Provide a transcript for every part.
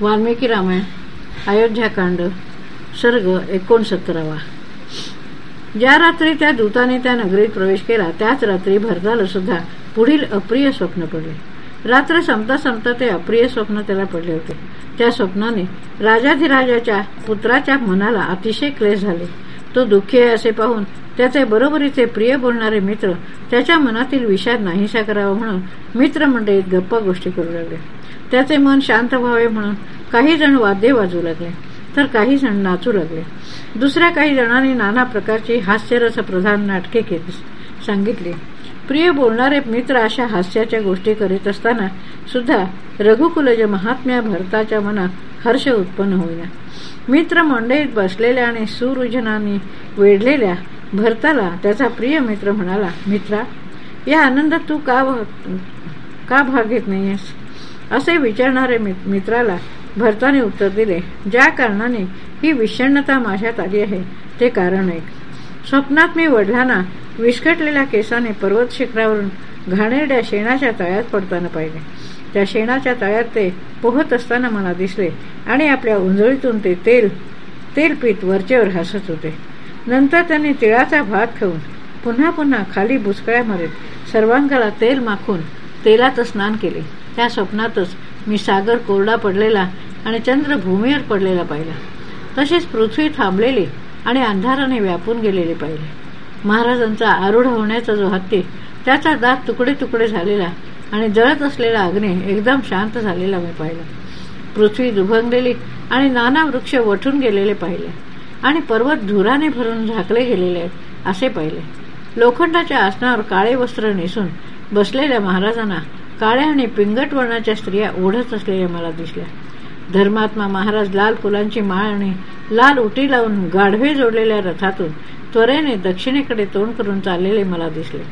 वाल्मिकी रामायण अयोध्याकांड सर्ग एकोणसत्तरावा. ज्या रात्री त्या दूताने त्या नगरीत प्रवेश केला त्याच रात्री भरताला सुद्धा पुढील अप्रिय स्वप्न पडले. रात्र संपता संपता ते अप्रिय स्वप्न त्याला पडले होते. त्या स्वप्नाने राजाधिराजाच्या पुत्राच्या मनाला अतिशय क्लेश झाले. तो दुःखी आहे असे पाहून त्याचे बरोबरीचे प्रिय बोलणारे मित्र त्याच्या मनातील विषाद नाहीसा करावा म्हणून मित्रमंडळीत गप्पा गोष्टी करू लागले. त्याचे मन शांत व्हावे म्हणून काही जण वाद्य वाजू लागले तर काही जण नाचू लागले. दुसऱ्या काही जणांनी नाना प्रकारची हास्यरस प्रधान नाटके केली. सांगितली प्रिय बोलणारे मित्र अशा हास्याच्या गोष्टी करीत असताना सुद्धा रघुकुलज महात्म्या भरताच्या मनात हर्ष उत्पन्न होईना. मित्र मंडईत बसलेल्या आणि सुरुजनाने वेढलेल्या भरताला त्याचा प्रिय मित्र म्हणाला मित्रा या आनंदात तू का का भाग घेत नाहीयेस? असे विचारणारे मित्राला भरताने उत्तर दिले ज्या कारणाने ही विषण्णता माझ्यात आली आहे ते कारण एक स्वप्नात मी वडिलांना विस्कटलेल्या केसाने पर्वत शिखरावरून घाणेरड्या शेणाच्या तळ्यात पडताना पाहिले. त्या शेणाच्या तळ्यात ते पोहत असताना मला दिसले आणि आपल्या उंजळीतून ते तेल तेल पीत वरचेवर हसत होते. नंतर त्यांनी तिळाचा भात खाऊन पुन्हा पुन्हा खाली बुचकळ्या सर्वांगाला तेल माखून तेलात स्नान केले. त्या स्वप्नातच मी सागर कोरडा पडलेला आणि चंद्र भूमीवर पडलेला पाहिला. तसेच पृथ्वी थांबलेली आणि अंधाराने व्यापून गेलेले पाहिले. महाराजांचा आरूढ होण्याचा जो हत्ती त्याचा दात तुकडे तुकडे झालेला आणि जळत असलेला अग्नी एकदम शांत झालेला मी पाहिला. पृथ्वी दुभंगलेली आणि नाना वृक्ष वठून गेलेले पाहिले. आणि पर्वत धुराने भरून झाकले गेलेले आहेत असे पाहिले. लोखंडाच्या आसनावर काळे वस्त्र नेसून बसलेल्या महाराजांना काळ्या आणि पिंगट वर्णाच्या स्त्रिया ओढत असलेल्या मला दिसल्या. धर्मात्मा महाराज लाल फुलांची माळ आणि लाल उटी लावून गाढवे जोडलेल्या रथातून त्वरेने दक्षिणेकडे तोंड करून चाललेले मला दिसले.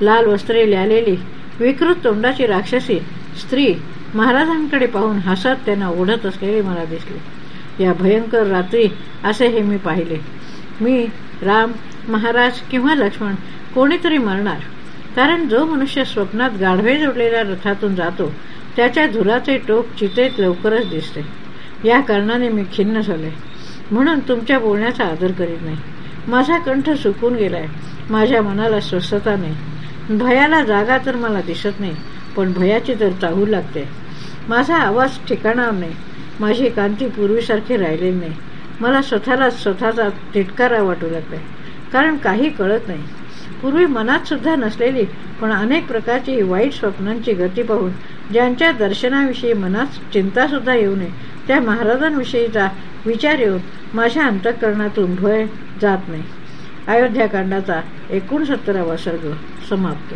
लाल वस्त्रे ल्यालेली विकृत तोंडाची राक्षसी स्त्री महाराजांकडे पाहून हसत त्यांना ओढत असलेले मला दिसले. या भयंकर रात्री असे हे मी पाहिले. मी राम महाराज किंवा लक्ष्मण कोणीतरी मरणार. कारण जो मनुष्य स्वप्नात गाढवे जोडलेल्या रथातून जातो त्याच्या धुराचे टोक चितेत लवकरच दिसते. या कारणाने मी खिन्न झाले. म्हणून तुमच्या बोलण्याचा आदर करीत नाही. माझा कंठ सुकून गेलाय. माझ्या मनाला स्वस्थता नाही. भयाला जागा तर मला दिसत नाही पण भयाची तर चाहू लागते. माझा आवाज ठिकाणावर नाही माझी कांती पूर्वीसारखी राहिलेली नाही. मला स्वतःला स्वतःचा तिटकारा वाटू लागलाय कारण काही कळत नाही. पूर्वी मनात सुद्धा नसलेली पण अनेक प्रकारची वाईट स्वप्नांची गती पाहून ज्यांच्या दर्शनाविषयी मनात चिंता सुद्धा येऊ नये त्या महाराजांविषयीचा विचार येऊन माझ्या अंतःकरणातून भय जात नाही. अयोध्याकांडाचा एकोणसत्तरावा सर्ग समाप्त.